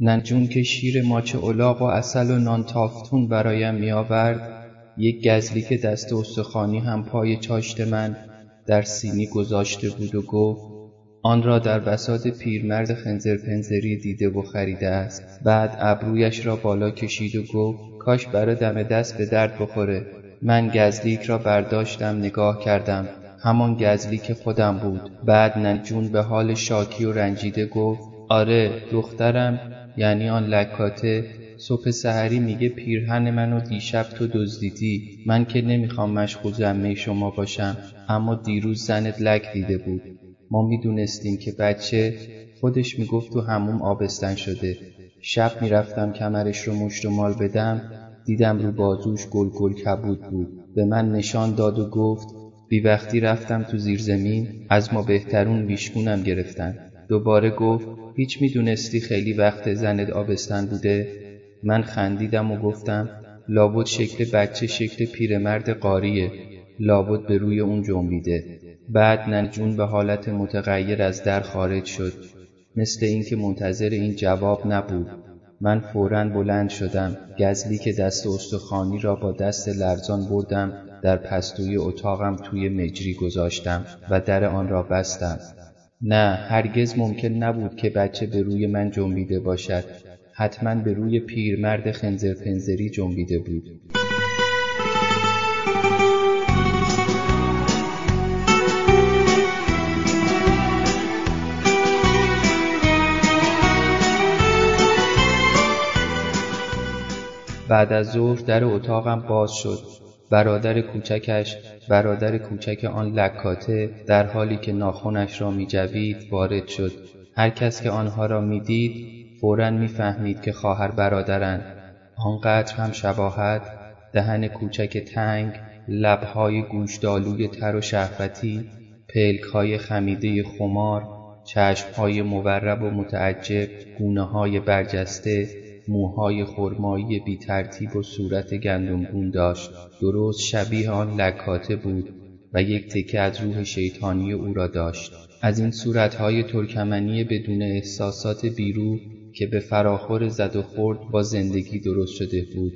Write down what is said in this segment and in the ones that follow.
ننجون که شیر ماچ الاغ و اصل و نان تافتون برایم می آورد یک گزلی که دست استخوانی هم پای چاشت من در سینی گذاشته بود و گفت آن را در بساط پیرمرد خنزر پنزری دیده و خریده است. بعد ابرویش را بالا کشید و گفت کاش برا دم دست به درد بخوره. من گزلیک را برداشتم نگاه کردم. همان که خودم بود. بعد نجون به حال شاکی و رنجیده گفت آره دخترم. یعنی آن لکاته صبح سحری میگه پیرهن منو دیشب تو دزدیدی. من که نمی‌خوام مشغول جمعه شما باشم اما دیروز زنت لک دیده بود. ما می‌دونستیم که بچه خودش می‌گفت تو هموم آبستن شده. شب می‌رفتم کمرش رو مشت و مال بدم دیدم رو بازوش گل گل کبود بود. به من نشان داد و گفت بی وقتی رفتم تو زیر زمین از ما بهترون بیشکونم گرفتن. دوباره گفت هیچ می‌دونستی خیلی وقت زنت آبستن بوده؟ من خندیدم و گفتم لابد شکل بچه شکل پیرمرد قاریه. لابد به روی اون جنبیده. بعد نجون به حالت متغیر از در خارج شد. مثل اینکه منتظر این جواب نبود. من فورا بلند شدم. گزلی که دست استخوانی را با دست لرزان بردم در پستوی اتاقم توی مجری گذاشتم و در آن را بستم. نه هرگز ممکن نبود که بچه به روی من جنبیده باشد. حتما به روی پیرمرد خنزر پنزری جنبیده بود. بعد از ظهر در اتاقم باز شد. برادر کوچکش برادر کوچک آن لکاته در حالی که ناخونش را می جوید وارد شد. هر کس که آنها را می دید فورا می‌فهمید که خواهر برادرند. آنقدر هم شباهت دهن کوچک تنگ لبهای گوشدالوی تر و شهوتی پلکهای خمیده خمار چشمهای مورب و متعجب گونه های برجسته موهای خرمایی بی ترتیب و صورت گندمگون داشت. درست شبیه آن لکاته بود و یک تکه از روح شیطانی او را داشت. از این صورتهای ترکمنی بدون احساسات بیرو که به فراخور زد و خورد با زندگی درست شده بود.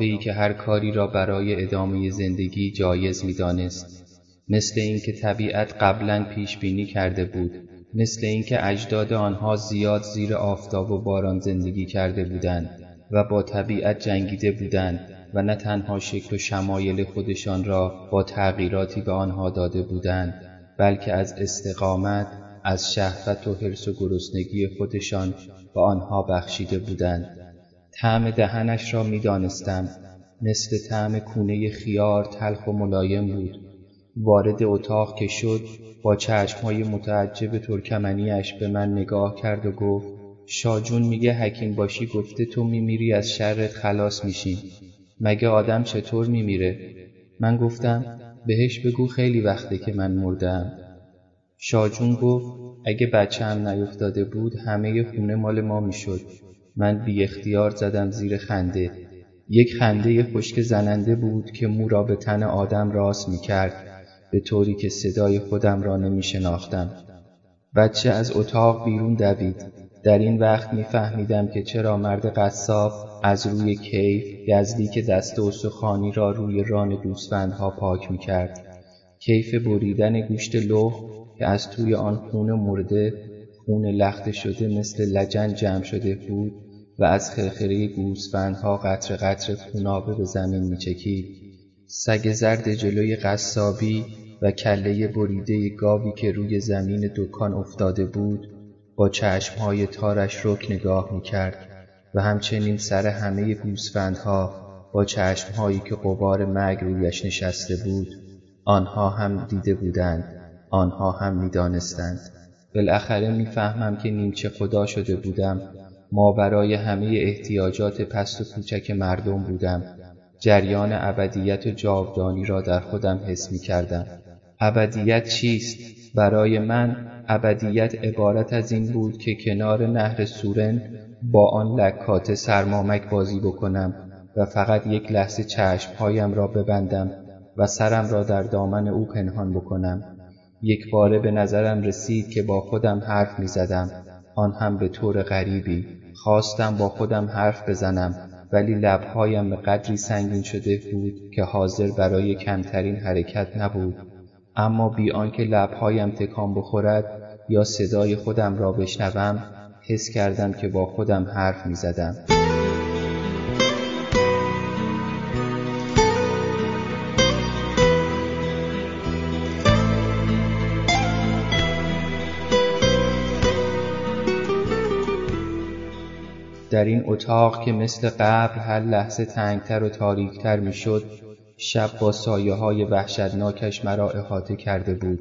ای که هر کاری را برای ادامه زندگی جایز می‌دانست. مثل اینکه طبیعت قبلا پیش بینی کرده بود. مثل اینکه اجداد آنها زیاد زیر آفتاب و باران زندگی کرده بودند و با طبیعت جنگیده بودند و نه تنها شکل و شمایل خودشان را با تغییراتی به آنها داده بودند بلکه از استقامت از شهوت و حرس و گرسنگی خودشان به آنها بخشیده بودند. طعم دهنش را می‌دانستم. مثل طعم کونه خیار تلخ و ملایم بود. وارد اتاق که شد با چشمهای متعجب ترکمنیش به من نگاه کرد و گفت شاجون میگه حکیم باشی گفته تو میمیری از شرت خلاص میشی. مگه آدم چطور میمیره؟ من گفتم بهش بگو خیلی وقته که من مردم شاجون گفت اگه بچه هم نیفتاده بود همه خونه مال ما می‌شد. من بی اختیار زدم زیر خنده. یک خنده خشک زننده بود که مو را به تن آدم راست می کرد به طوری که صدای خودم را نمی شناختم. بچه از اتاق بیرون دوید. در این وقت میفهمیدم که چرا مرد قصاب از روی کیف یزدی که دست استخوانی را روی ران گوسفندها پاک می‌کرد. کیف بریدن گوشت لخ که از توی آن خون مرده خون لخته شده مثل لجن جمع شده بود و از خرخره گوسفندها قطر قطر خونابه به زمین میچکید. سگ زرد جلوی قصابی و کله بریده گاوی که روی زمین دکان افتاده بود با چشمهای تارش رک نگاه می‌کرد و همچنین سر همه گوسفندها با چشمهایی که قبار مرگ رویش نشسته بود آنها هم دیده بودند آنها هم می‌دانستند. بالاخره می‌فهمم که نیمچه خدا شده بودم. ما برای همه احتیاجات پست و کوچک مردم بودم. جریان ابدیت و جاودانی را در خودم حس می کردم ابدیت چیست؟ برای من ابدیت عبارت از این بود که کنار نهر سورن با آن لکات سرمامک بازی بکنم و فقط یک لحظه چشمهایم را ببندم و سرم را در دامن او پنهان بکنم. یک باره به نظرم رسید که با خودم حرف می زدم. آن هم به طور غریبی. خواستم با خودم حرف بزنم ولی لبهایم به قدری سنگین شده بود که حاضر برای کمترین حرکت نبود. اما بی آنکه لبهایم تکان بخورد یا صدای خودم را بشنوم حس کردم که با خودم حرف می زدم. در این اتاق که مثل قبر هر لحظه تنگتر و تاریکتر می‌شد شب با سایه های وحشتناکش مرا احاطه کرده بود.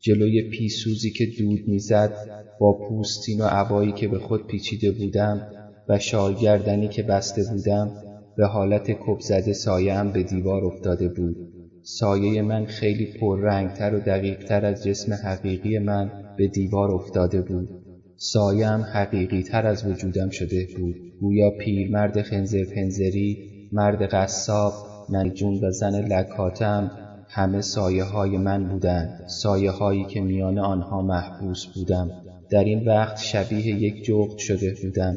جلوی پیسوزی که دود می‌زد با پوستین و عبایی که به خود پیچیده بودم و شالگردنی که بسته بودم به حالت کپ زده سایه به دیوار افتاده بود. سایه من خیلی پررنگتر و دقیقتر از جسم حقیقی من به دیوار افتاده بود. سایم حقیقی تر از وجودم شده بود. گویا پیرمرد خنزر پنزری مرد قصاب نجون و زن لکاتم همه سایه های من بودند سایه هایی که میان آنها محبوس بودم در این وقت شبیه یک جغد شده بودم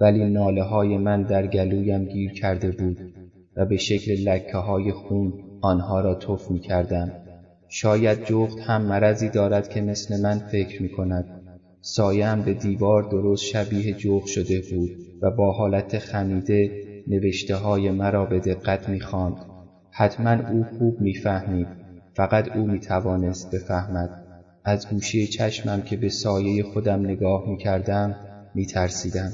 ولی ناله های من در گلویم گیر کرده بود و به شکل لکه های خون آنها را توف می کردم. شاید جغد هم مرضی دارد که مثل من فکر می کند سایم به دیوار درست شبیه جغ شده بود و با حالت خمیده نوشته های مرا به دقت می‌خواند. حتما او خوب می‌فهمید. فقط او می‌توانست بفهمد. از گوشه چشمم که به سایه خودم نگاه می‌کردم میترسیدم.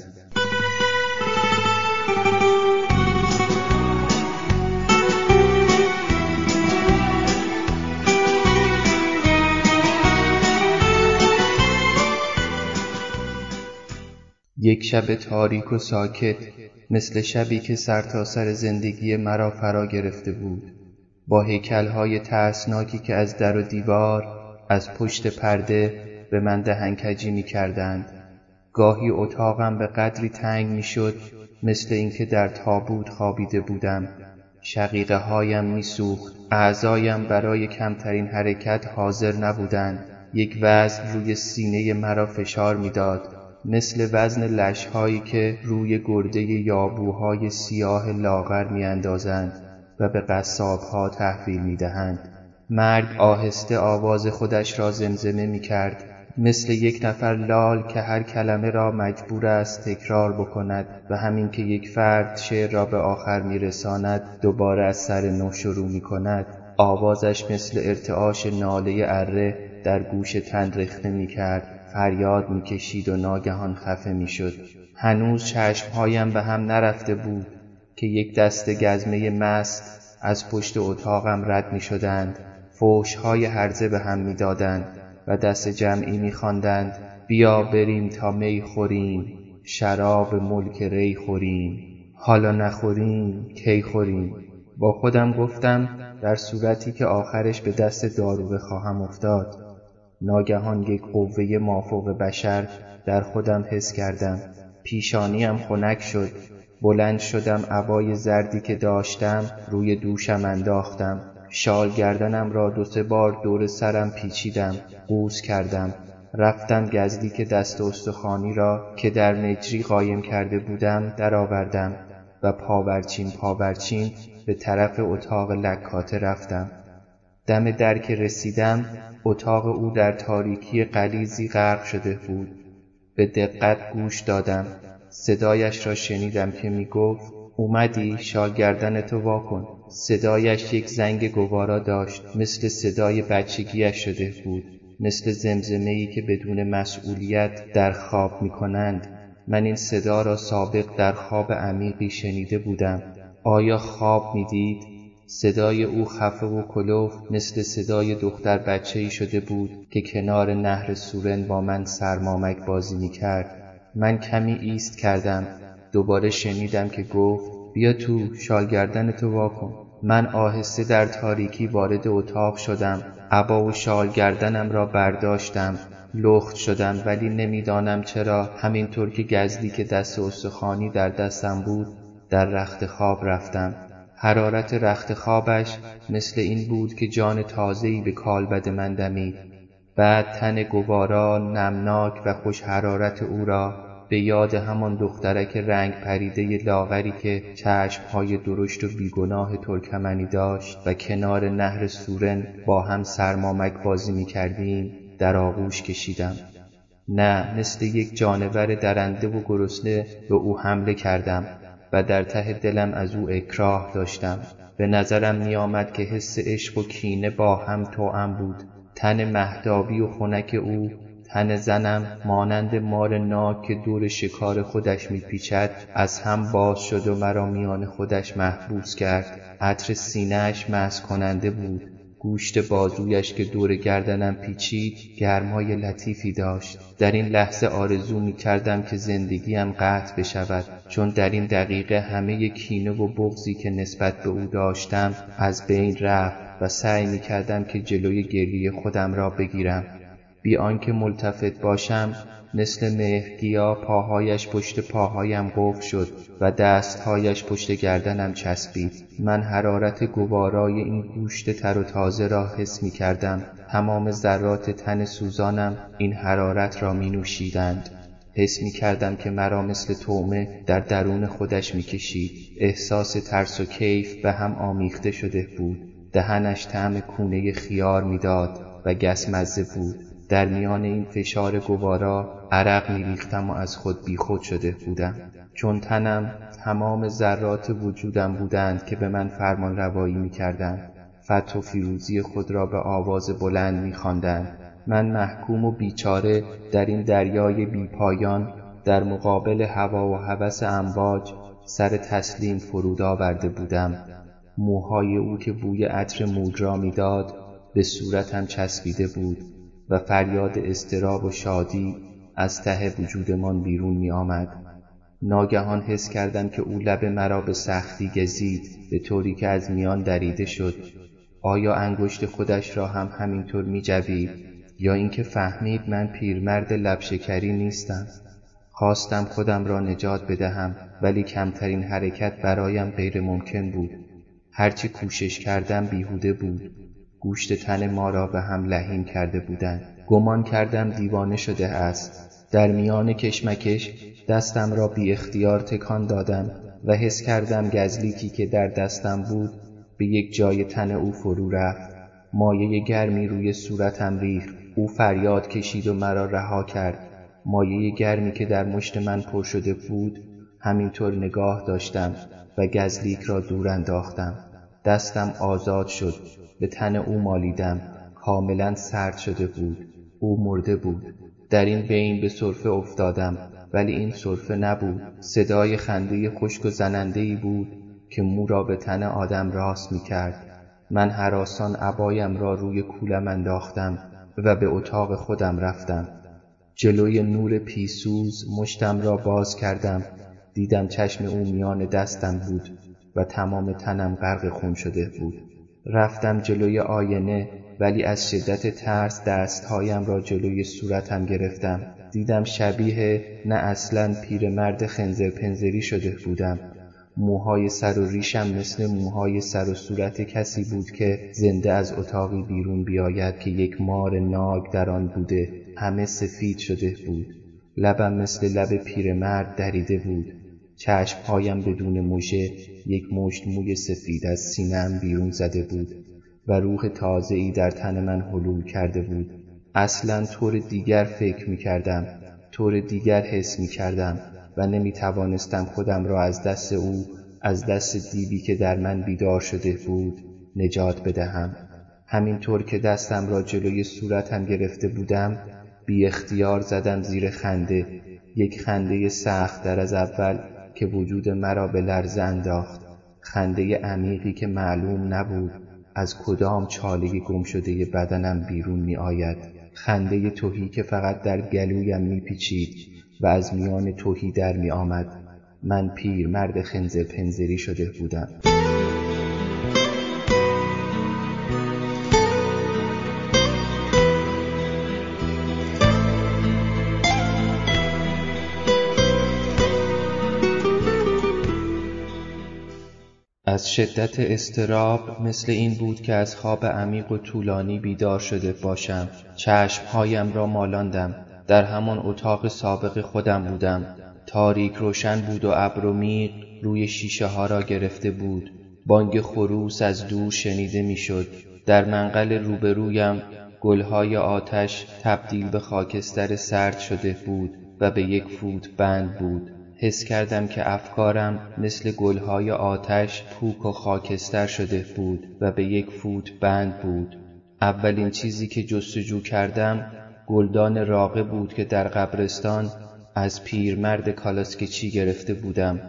یک شب تاریک و ساکت مثل شبی که سرتاسر سر زندگی مرا فرا گرفته بود. با هیکلهای ترسناکی که از در و دیوار از پشت پرده به من دهنکجی می کردند گاهی اتاقم به قدری تنگ می شد مثل اینکه در تابوت خوابیده بودم. شقیقه هایم می سوخت اعضایم برای کمترین حرکت حاضر نبودند. یک وزن روی سینه مرا فشار می‌داد. مثل وزن لشهایی که روی گرده یابوهای سیاه لاغر میاندازند و به قصابها تحویل می‌دهند. مرگ آهسته آواز خودش را زمزمه می کرد مثل یک نفر لال که هر کلمه را مجبور است تکرار بکند و همین که یک فرد شعر را به آخر میرساند دوباره از سر نو شروع می کند آوازش مثل ارتعاش ناله اره در گوش تن رخنه می کرد فریاد می‌کشید و ناگهان خفه می‌شد. هنوز چشمهایم به هم نرفته بود که یک دست گزمه مست از پشت اتاقم رد می شدند فوشهای هرزه به هم می‌دادند و دست جمعی میخواندند. بیا بریم تا می خوریم. شراب ملک ری خوریم. حالا نخوریم کی خوریم؟ با خودم گفتم در صورتی که آخرش به دست داروغه خواهم افتاد. ناگهان یک قوه مافوق بشر در خودم حس کردم. پیشانیم خنک شد. بلند شدم عبای زردی که داشتم روی دوشم انداختم. شال گردنم را دو سه بار دور سرم پیچیدم قوز کردم. رفتم گزدی که دست استخوانی را که در مجری قایم کرده بودم درآوردم و پاورچین پاورچین به طرف اتاق لکاته رفتم. دم در که رسیدم اتاق او در تاریکی قلیزی غرق شده بود. به دقت گوش دادم. صدایش را شنیدم که می گفت اومدی شاگردن تو واکن صدایش یک زنگ گوارا داشت. مثل صدای بچگیش شده بود. مثل زمزمه که بدون مسئولیت در خواب می کنند من این صدا را سابق در خواب عمیقی شنیده بودم. آیا خواب می‌دید؟ صدای او خفه و کلوف مثل صدای دختر بچه ای شده بود که کنار نهر سورن با من سرمامک بازی می کرد. من کمی ایست کردم. دوباره شنیدم که گفت بیا تو شالگردن تو واکن من آهسته در تاریکی وارد اتاق شدم. عبا و شالگردنم را برداشتم. لخت شدم ولی نمی‌دانم چرا. همینطور که گزدی که دست استخوانی در دستم بود در رخت خواب رفتم. حرارت رخت خوابش مثل این بود که جان تازه‌ای به کالبد من دمید. بعد تن گوارا نمناک و خوش حرارت او را به یاد همان دخترک رنگ پریده لاغری که چشمهای درشت و بیگناه ترکمنی داشت و کنار نهر سورن با هم سرمامک بازی می کردیم در آغوش کشیدم. نه مثل یک جانور درنده و گرسنه به او حمله کردم. و در ته دلم از او اکراه داشتم. به نظرم می آمد که حس عشق و کینه با هم توأم بود. تن مهدابی و خنک او تن زنم مانند مار ناک که دور شکار خودش میپیچد از هم باز شد و مرا میان خودش محبوس کرد. عطر سینهاش مست کننده بود. گوشت بازویش که دور گردنم پیچید گرمای لطیفی داشت. در این لحظه آرزو می کردم که زندگیم قطع بشود چون در این دقیقه همه کینه و بغزی که نسبت به او داشتم از بین رفت و سعی می کردم که جلوی گریه خودم را بگیرم. بی آنکه ملتفت باشم مثل مهرگیا پاهایش پشت پاهایم قفل شد و دستهایش پشت گردنم چسبید. من حرارت گوارای این گوشت تر و تازه را حس می کردم. تمام ذرات تن سوزانم این حرارت را می نوشیدند. حس می کردم که مرا مثل تومه در درون خودش می کشید. احساس ترس و کیف به هم آمیخته شده بود. دهنش طعم کونه خیار می‌داد و گسمزه بود. در میان این فشار گوارا عرق میریختم و از خود بیخود شده بودم. چون تنم تمام ذرات وجودم بودند که به من فرمان روایی می‌کردند فتح و فیروزی خود را به آواز بلند میخواندند. من محکوم و بیچاره در این دریای بیپایان در مقابل هوا و هوس امواج سر تسلیم فرود آورده بودم. موهای او که بوی عطر مود را می‌داد به صورتم چسبیده بود. و فریاد اضطراب و شادی از ته وجودمان بیرون می آمد. ناگهان حس کردم که او لب مرا به سختی گزید به طوری که از میان دریده شد. آیا انگشت خودش را هم همینطور می جوید یا اینکه فهمید من پیرمرد لبشکری نیستم؟ خواستم خودم را نجات بدهم ولی کمترین حرکت برایم غیر ممکن بود. هرچی کوشش کردم بیهوده بود. گوشت تن ما را به هم لحیم کرده بودند. گمان کردم دیوانه شده است. در میان کشمکش دستم را بی اختیار تکان دادم و حس کردم گزلیکی که در دستم بود به یک جای تن او فرو رفت. مایه گرمی روی صورتم ریخت. او فریاد کشید و مرا رها کرد. مایه گرمی که در مشت من پر شده بود همینطور نگاه داشتم و گزلیک را دور انداختم. دستم آزاد شد. به تن او مالیدم. کاملا سرد شده بود. او مرده بود. در این بین به صرفه افتادم. ولی این صرفه نبود. صدای خنده خشک و زننده بود که مو را به تن آدم راست می کرد من حراسان عبایم را روی کولم انداختم و به اتاق خودم رفتم. جلوی نور پیسوز مشتم را باز کردم. دیدم چشم او میان دستم بود و تمام تنم غرق خون شده بود. رفتم جلوی آینه ولی از شدت ترس دستهایم را جلوی صورتم گرفتم. دیدم شبیه نه اصلا پیرمرد خنزر پنزری شده بودم. موهای سر و ریشم مثل موهای سر و صورت کسی بود که زنده از اتاقی بیرون بیاید که یک مار ناگ در آن بوده. همه سفید شده بود. لبم مثل لب پیرمرد دریده بود. چشمهایم بدون مژه یک مشت موی سفید از سینهام بیرون زده بود و روح تازهای در تن من حلول کرده بود. اصلا طور دیگر فکر می کردم طور دیگر حس می کردم و نمی توانستم خودم را از دست او از دست دیبی که در من بیدار شده بود نجات بدهم. همینطور که دستم را جلوی صورتم گرفته بودم بی اختیار زدم زیر خنده. یک خنده سخت در از اول که وجود مرا به لرزه انداخت. خنده عمیقی که معلوم نبود از کدام چاله گم شده بدنم بیرون می آید خنده توهی که فقط در گلویم می پیچید و از میان توهی در می آمد من پیر مرد خنزر پنزری شده بودم. از شدت اضطراب مثل این بود که از خواب عمیق و طولانی بیدار شده باشم. چشمهایم را مالاندم. در همان اتاق سابق خودم بودم. تاریک روشن بود و ابر و میغ روی شیشه ها را گرفته بود. بانگ خروس از دور شنیده می‌شد. در منقل روبرویم گلهای آتش تبدیل به خاکستر سرد شده بود و به یک فوت بند بود. حس کردم که افکارم مثل گلهای آتش پوک و خاکستر شده بود و به یک فوت بند بود. اولین چیزی که جستجو کردم گلدان راقه بود که در قبرستان از پیرمرد کالاسکچی گرفته بودم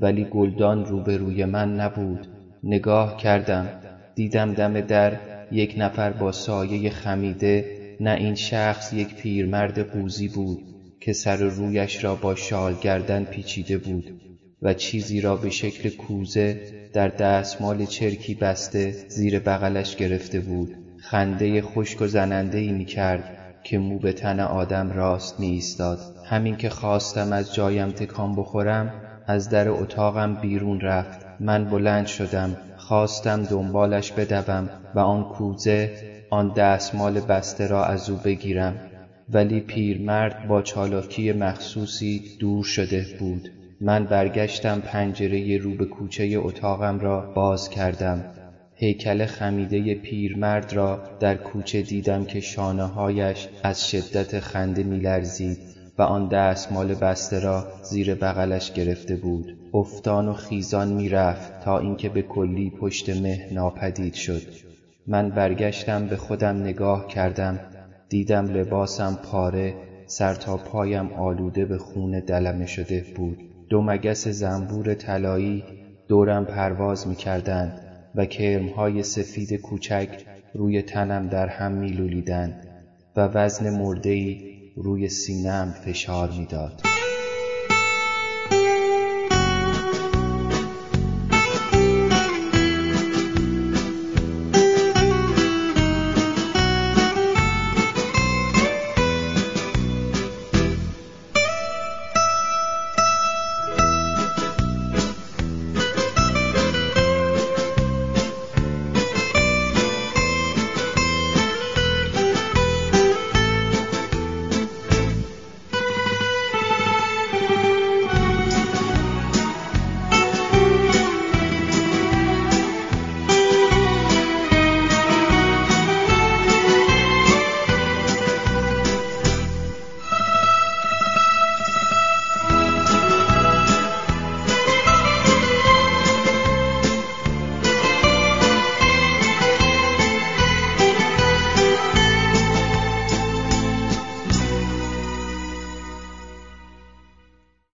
ولی گلدان روبروی من نبود. نگاه کردم دیدم دم در یک نفر با سایه خمیده نه این شخص یک پیرمرد قوزی بود. که سر رویش را با شال گردن پیچیده بود و چیزی را به شکل کوزه در دستمال چرکی بسته زیر بغلش گرفته بود. خنده خشک و زننده ای می کرد که مو به تن آدم راست می ایستاد همین که خواستم از جایم تکان بخورم از در اتاقم بیرون رفت. من بلند شدم خواستم دنبالش بدوم و آن کوزه آن دستمال بسته را از او بگیرم. ولی پیرمرد با چالاکی مخصوصی دور شده بود. من برگشتم پنجره رو به کوچه اتاقم را باز کردم. هیکل خمیده پیرمرد را در کوچه دیدم که هایش از شدت خنده میلرزید و آن دستمال بسته را زیر بغلش گرفته بود. افتان و خیزان می‌رفت تا اینکه به کلی پشت مه ناپدید شد. من برگشتم به خودم نگاه کردم. دیدم لباسم پاره سر تا پایم آلوده به خون دلمه شده بود. دو مگس زنبور طلایی دورم پرواز می‌کردند و کرمهای سفید کوچک روی تنم در هم میلولیدند و وزن مردهای روی سینهام فشار می‌داد.